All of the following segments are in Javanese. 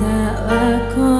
tak aku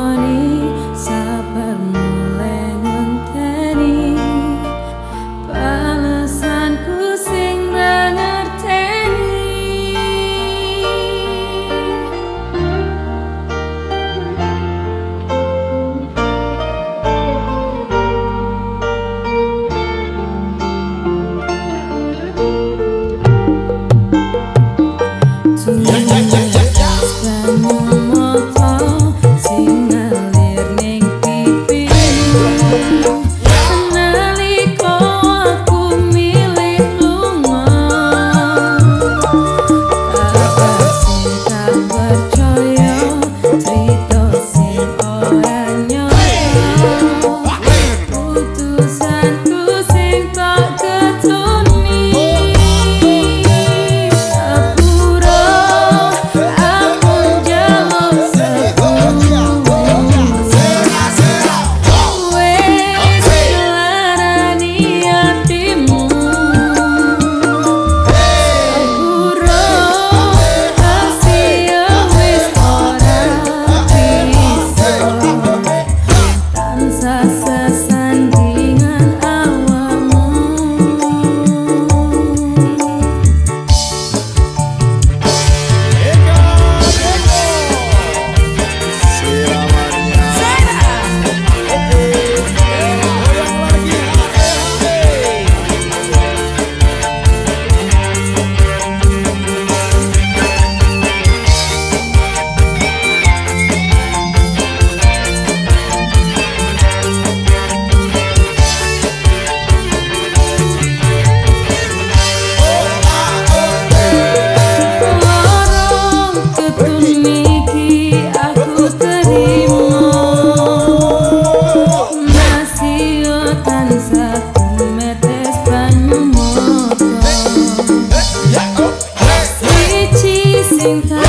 time.